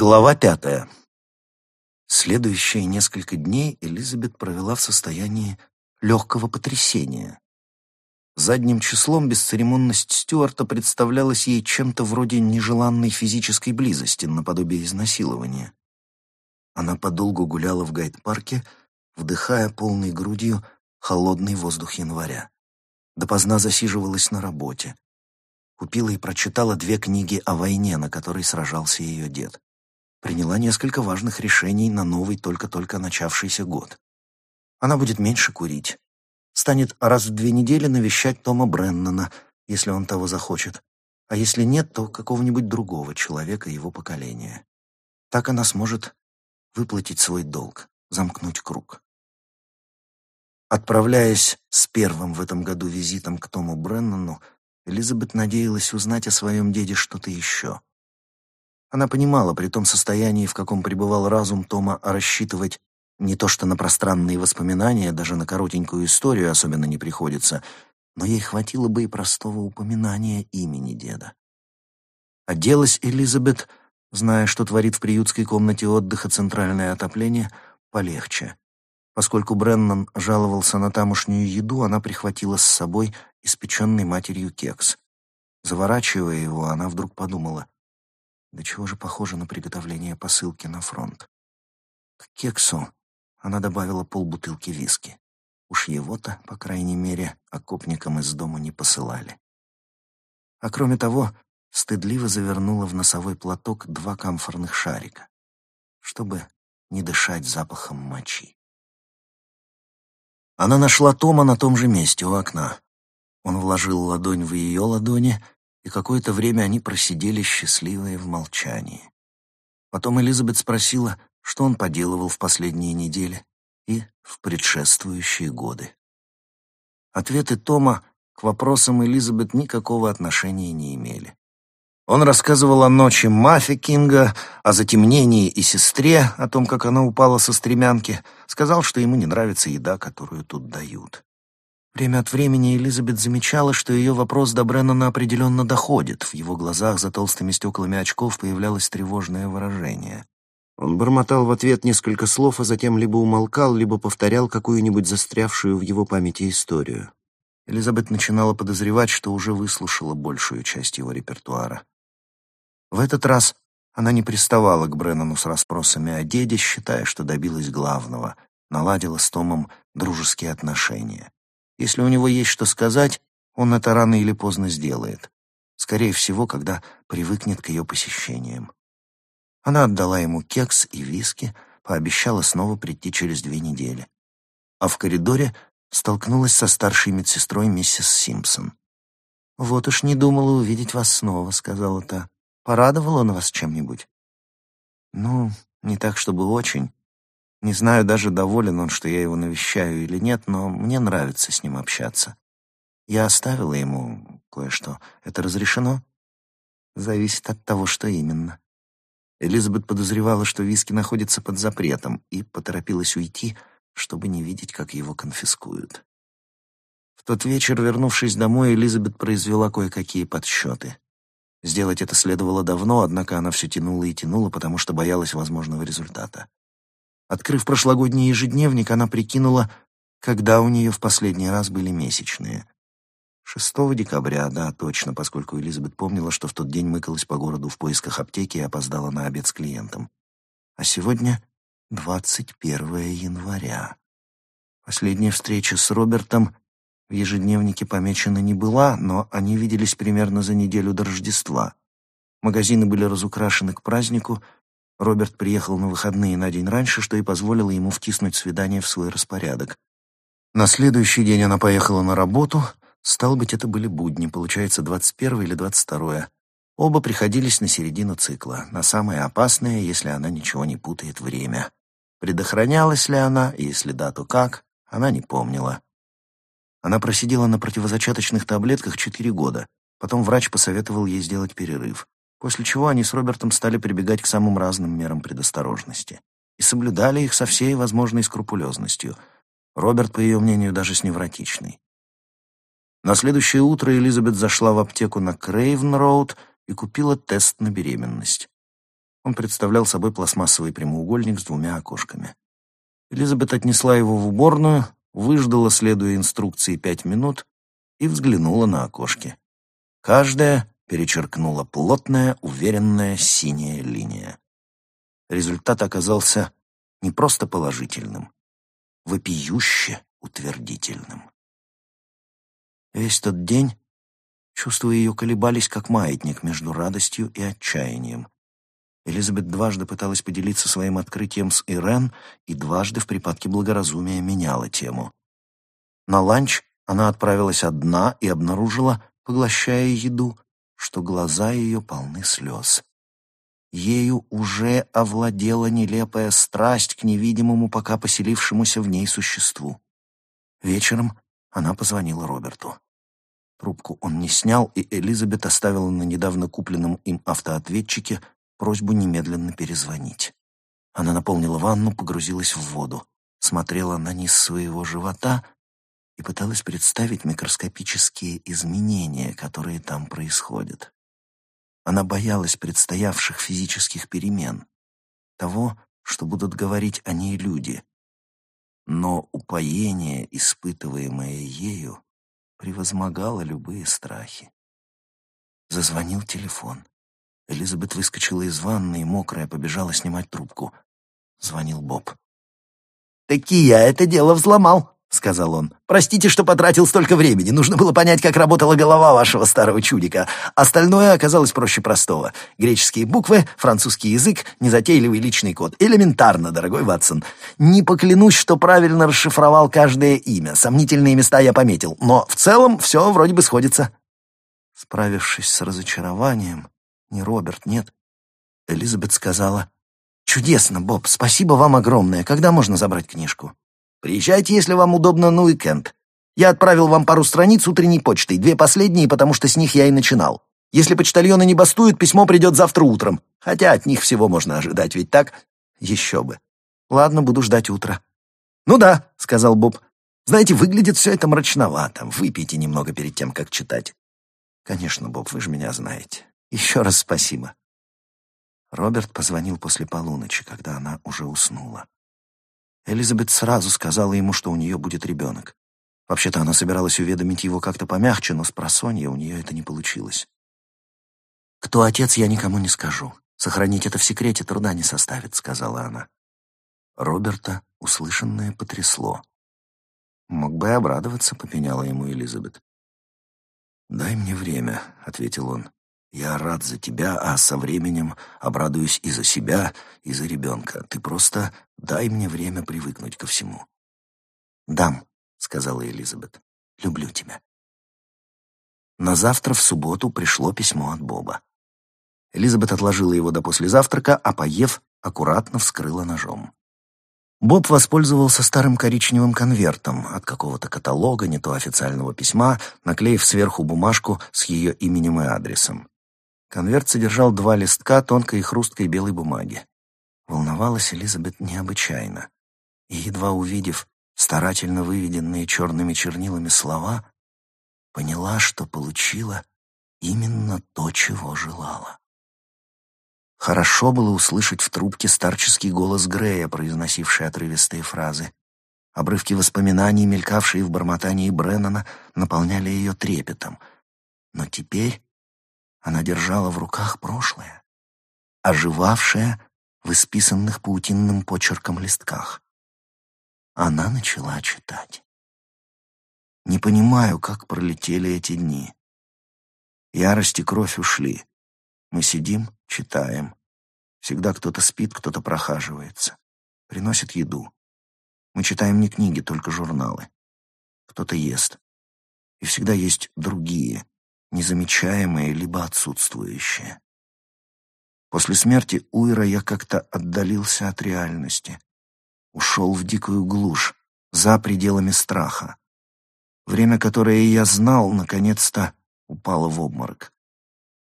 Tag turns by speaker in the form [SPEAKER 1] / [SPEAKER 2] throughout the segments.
[SPEAKER 1] Глава пятая. Следующие несколько дней Элизабет провела в состоянии легкого потрясения. Задним числом бесцеремонность Стюарта представлялась ей чем-то вроде нежеланной физической близости, наподобие изнасилования. Она подолгу гуляла в гайд-парке, вдыхая полной грудью холодный воздух января. Допоздна засиживалась на работе. Купила и прочитала две книги о войне, на которой сражался ее дед приняла несколько важных решений на новый только-только начавшийся год. Она будет меньше курить, станет раз в две недели навещать Тома Бреннана, если он того захочет, а если нет, то какого-нибудь другого человека его поколения. Так она сможет выплатить свой долг, замкнуть круг. Отправляясь с первым в этом году визитом к Тому Бреннану, Элизабет надеялась узнать о своем деде что-то еще. Она понимала, при том состоянии, в каком пребывал разум Тома, рассчитывать не то что на пространные воспоминания, даже на коротенькую историю особенно не приходится, но ей хватило бы и простого упоминания имени деда. Оделась Элизабет, зная, что творит в приютской комнате отдыха центральное отопление, полегче. Поскольку Бреннан жаловался на тамошнюю еду, она прихватила с собой испеченный матерью кекс. Заворачивая его, она вдруг подумала, до чего же похоже на приготовление посылки на фронт. К кексу она добавила полбутылки виски. Уж его-то, по крайней мере, окопникам из дома не посылали. А кроме того, стыдливо завернула в носовой платок два камфорных шарика, чтобы не дышать запахом мочи. Она нашла Тома на том же месте, у окна. Он вложил ладонь в ее ладони и какое-то время они просидели счастливые в молчании. Потом Элизабет спросила, что он поделывал в последние недели и в предшествующие годы. Ответы Тома к вопросам Элизабет никакого отношения не имели. Он рассказывал о ночи Мафи Кинга, о затемнении и сестре, о том, как она упала со стремянки, сказал, что ему не нравится еда, которую тут дают. Время от времени Элизабет замечала, что ее вопрос до Бреннана определенно доходит. В его глазах за толстыми стеклами очков появлялось тревожное выражение. Он бормотал в ответ несколько слов, а затем либо умолкал, либо повторял какую-нибудь застрявшую в его памяти историю. Элизабет начинала подозревать, что уже выслушала большую часть его репертуара. В этот раз она не приставала к Бреннану с расспросами о деде, считая, что добилась главного — наладила с Томом дружеские отношения. Если у него есть что сказать, он это рано или поздно сделает. Скорее всего, когда привыкнет к ее посещениям. Она отдала ему кекс и виски, пообещала снова прийти через две недели. А в коридоре столкнулась со старшей медсестрой миссис Симпсон. «Вот уж не думала увидеть вас снова», — сказала та. «Порадовал он вас чем-нибудь?» «Ну, не так, чтобы очень. Не знаю даже, доволен он, что я его навещаю или нет, но мне нравится с ним общаться. Я оставила ему кое-что. Это разрешено? Зависит от того, что именно. Элизабет подозревала, что виски находится под запретом, и поторопилась уйти, чтобы не видеть, как его конфискуют. В тот вечер, вернувшись домой, Элизабет произвела кое-какие подсчеты. Сделать это следовало давно, однако она все тянула и тянула, потому что боялась возможного результата. Открыв прошлогодний ежедневник, она прикинула, когда у нее в последний раз были месячные. 6 декабря, да, точно, поскольку Элизабет помнила, что в тот день мыкалась по городу в поисках аптеки и опоздала на обед с клиентом. А сегодня 21 января. Последняя встреча с Робертом в ежедневнике помечена не была, но они виделись примерно за неделю до Рождества. Магазины были разукрашены к празднику — Роберт приехал на выходные на день раньше, что и позволило ему втиснуть свидание в свой распорядок. На следующий день она поехала на работу. Стало быть, это были будни, получается, 21 или 22 Оба приходились на середину цикла, на самое опасное, если она ничего не путает, время. Предохранялась ли она, и если да, то как, она не помнила. Она просидела на противозачаточных таблетках четыре года. Потом врач посоветовал ей сделать перерыв после чего они с Робертом стали прибегать к самым разным мерам предосторожности и соблюдали их со всей возможной скрупулезностью. Роберт, по ее мнению, даже с невротичной. На следующее утро Элизабет зашла в аптеку на Крейвен-Роуд и купила тест на беременность. Он представлял собой пластмассовый прямоугольник с двумя окошками. Элизабет отнесла его в уборную, выждала, следуя инструкции, пять минут и взглянула на окошки. Каждая перечеркнула плотная, уверенная синяя линия. Результат оказался не просто положительным, вопиюще утвердительным. Весь тот день чувства ее колебались, как маятник между радостью и отчаянием. Элизабет дважды пыталась поделиться своим открытием с Ирен и дважды в припадке благоразумия меняла тему. На ланч она отправилась одна и обнаружила, поглощая еду, что глаза ее полны слез. Ею уже овладела нелепая страсть к невидимому, пока поселившемуся в ней существу. Вечером она позвонила Роберту. Трубку он не снял, и Элизабет оставила на недавно купленном им автоответчике просьбу немедленно перезвонить. Она наполнила ванну, погрузилась в воду, смотрела на низ своего живота и пыталась представить микроскопические изменения, которые там происходят. Она боялась предстоявших физических перемен, того, что будут говорить о ней люди. Но упоение, испытываемое ею, превозмогало любые страхи. Зазвонил телефон. Элизабет выскочила из ванны и, мокрая, побежала снимать трубку. Звонил Боб. «Таки я это дело взломал», — сказал он. «Простите, что потратил столько времени. Нужно было понять, как работала голова вашего старого чудика. Остальное оказалось проще простого. Греческие буквы, французский язык, незатейливый личный код. Элементарно, дорогой Ватсон. Не поклянусь, что правильно расшифровал каждое имя. Сомнительные места я пометил. Но в целом все вроде бы сходится». Справившись с разочарованием, не Роберт, нет, Элизабет сказала, «Чудесно, Боб, спасибо вам огромное. Когда можно забрать книжку?» Приезжайте, если вам удобно, на уикенд. Я отправил вам пару страниц утренней почтой, две последние, потому что с них я и начинал. Если почтальоны не бастуют, письмо придет завтра утром. Хотя от них всего можно ожидать, ведь так? Еще бы. Ладно, буду ждать утра. Ну да, сказал Боб. Знаете, выглядит все это мрачновато. Выпейте немного перед тем, как читать. Конечно, Боб, вы же меня знаете. Еще раз спасибо. Роберт позвонил после полуночи, когда она уже уснула. Элизабет сразу сказала ему, что у нее будет ребенок. Вообще-то она собиралась уведомить его как-то помягче, но с просонья у нее это не получилось. «Кто отец, я никому не скажу. Сохранить это в секрете труда не составит», — сказала она. Роберта услышанное потрясло. «Мог бы и обрадоваться», — попеняла ему Элизабет. «Дай мне время», — ответил он. Я рад за тебя, а со временем обрадуюсь и за себя, и за ребенка. Ты просто дай мне время привыкнуть ко всему». «Дам», — сказала Элизабет. «Люблю тебя». На завтра в субботу пришло письмо от Боба. Элизабет отложила его до послезавтрака, а, поев, аккуратно вскрыла ножом. Боб воспользовался старым коричневым конвертом от какого-то каталога, не то официального письма, наклеив сверху бумажку с ее именем и адресом. Конверт содержал два листка тонкой и хрусткой белой бумаги. Волновалась Элизабет необычайно. И, едва увидев старательно выведенные черными чернилами слова, поняла, что получила именно то, чего желала. Хорошо было услышать в трубке старческий голос Грея, произносивший отрывистые фразы. Обрывки воспоминаний, мелькавшие в бормотании Бреннана, наполняли ее трепетом. Но теперь она держала в руках прошлое, оживавшее в исписанных паутинным почерком листках. Она начала читать. Не понимаю, как пролетели эти дни. Ярость и кровь ушли. Мы сидим, читаем. Всегда кто-то спит, кто-то прохаживается. Приносит еду. Мы читаем не книги, только журналы. Кто-то ест. И всегда есть другие, незамечаемые либо отсутствующие. После смерти Уира я как-то отдалился от реальности, ушел в дикую глушь, за пределами страха. Время, которое я знал, наконец-то упало в обморок.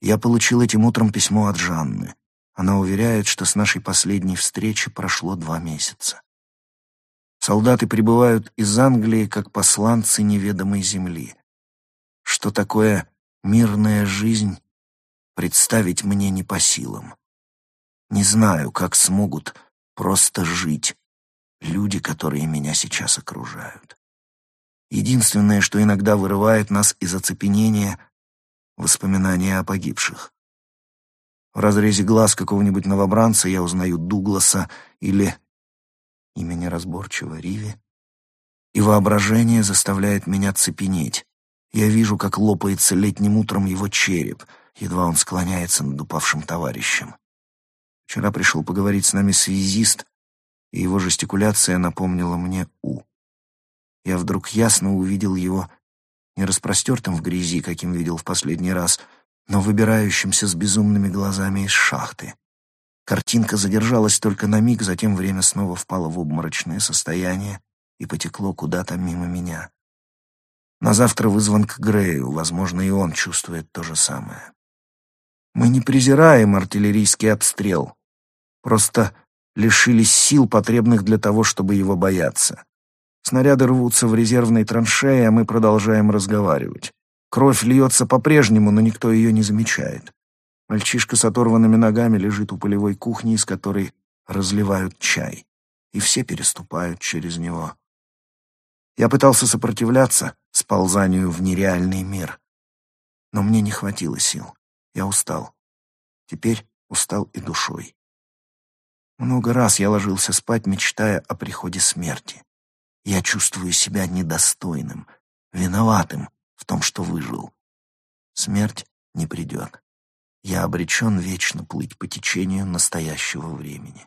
[SPEAKER 1] Я получил этим утром письмо от Жанны. Она уверяет, что с нашей последней встречи прошло два месяца. Солдаты прибывают из Англии как посланцы неведомой земли. Что такое Мирная жизнь представить мне не по силам. Не знаю, как смогут просто жить люди, которые меня сейчас окружают. Единственное, что иногда вырывает нас из оцепенения — воспоминания о погибших. В разрезе глаз какого-нибудь новобранца я узнаю Дугласа или имя неразборчиво Риви, и воображение заставляет меня цепенеть. Я вижу, как лопается летним утром его череп, едва он склоняется над упавшим товарищем. Вчера пришел поговорить с нами связист, и его жестикуляция напомнила мне «У». Я вдруг ясно увидел его не распростертым в грязи, каким видел в последний раз, но выбирающимся с безумными глазами из шахты. Картинка задержалась только на миг, затем время снова впало в обморочное состояние и потекло куда-то мимо меня. На завтра вызван к Грею, возможно, и он чувствует то же самое. Мы не презираем артиллерийский обстрел, просто лишились сил, потребных для того, чтобы его бояться. Снаряды рвутся в резервной траншеи, а мы продолжаем разговаривать. Кровь льется по-прежнему, но никто ее не замечает. Мальчишка с оторванными ногами лежит у полевой кухни, из которой разливают чай, и все переступают через него. Я пытался сопротивляться сползанию в нереальный мир, но мне не хватило сил. Я устал. Теперь устал и душой. Много раз я ложился спать, мечтая о приходе смерти. Я чувствую себя недостойным, виноватым в том, что выжил. Смерть не придет я обречен вечно плыть по течению настоящего времени.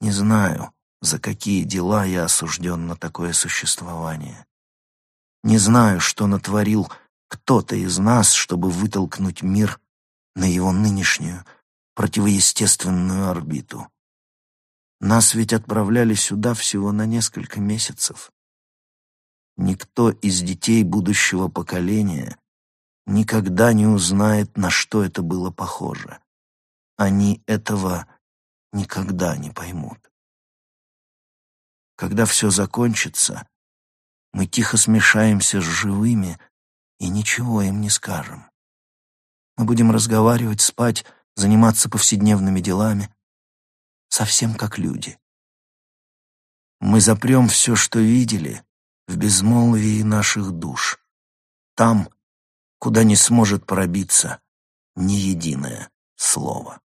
[SPEAKER 1] Не знаю, за какие дела я осужден на такое существование. Не знаю, что натворил кто-то из нас, чтобы вытолкнуть мир на его нынешнюю противоестественную орбиту. Нас ведь отправляли сюда всего на несколько месяцев. Никто из детей будущего поколения никогда не узнает, на что это было похоже. Они этого никогда не поймут. Когда все закончится, мы тихо смешаемся с живыми и ничего им не скажем. Мы будем разговаривать, спать, заниматься повседневными делами, совсем как люди. Мы запрем все, что видели, в безмолвии наших душ. Там, куда не сможет пробиться ни единое слово.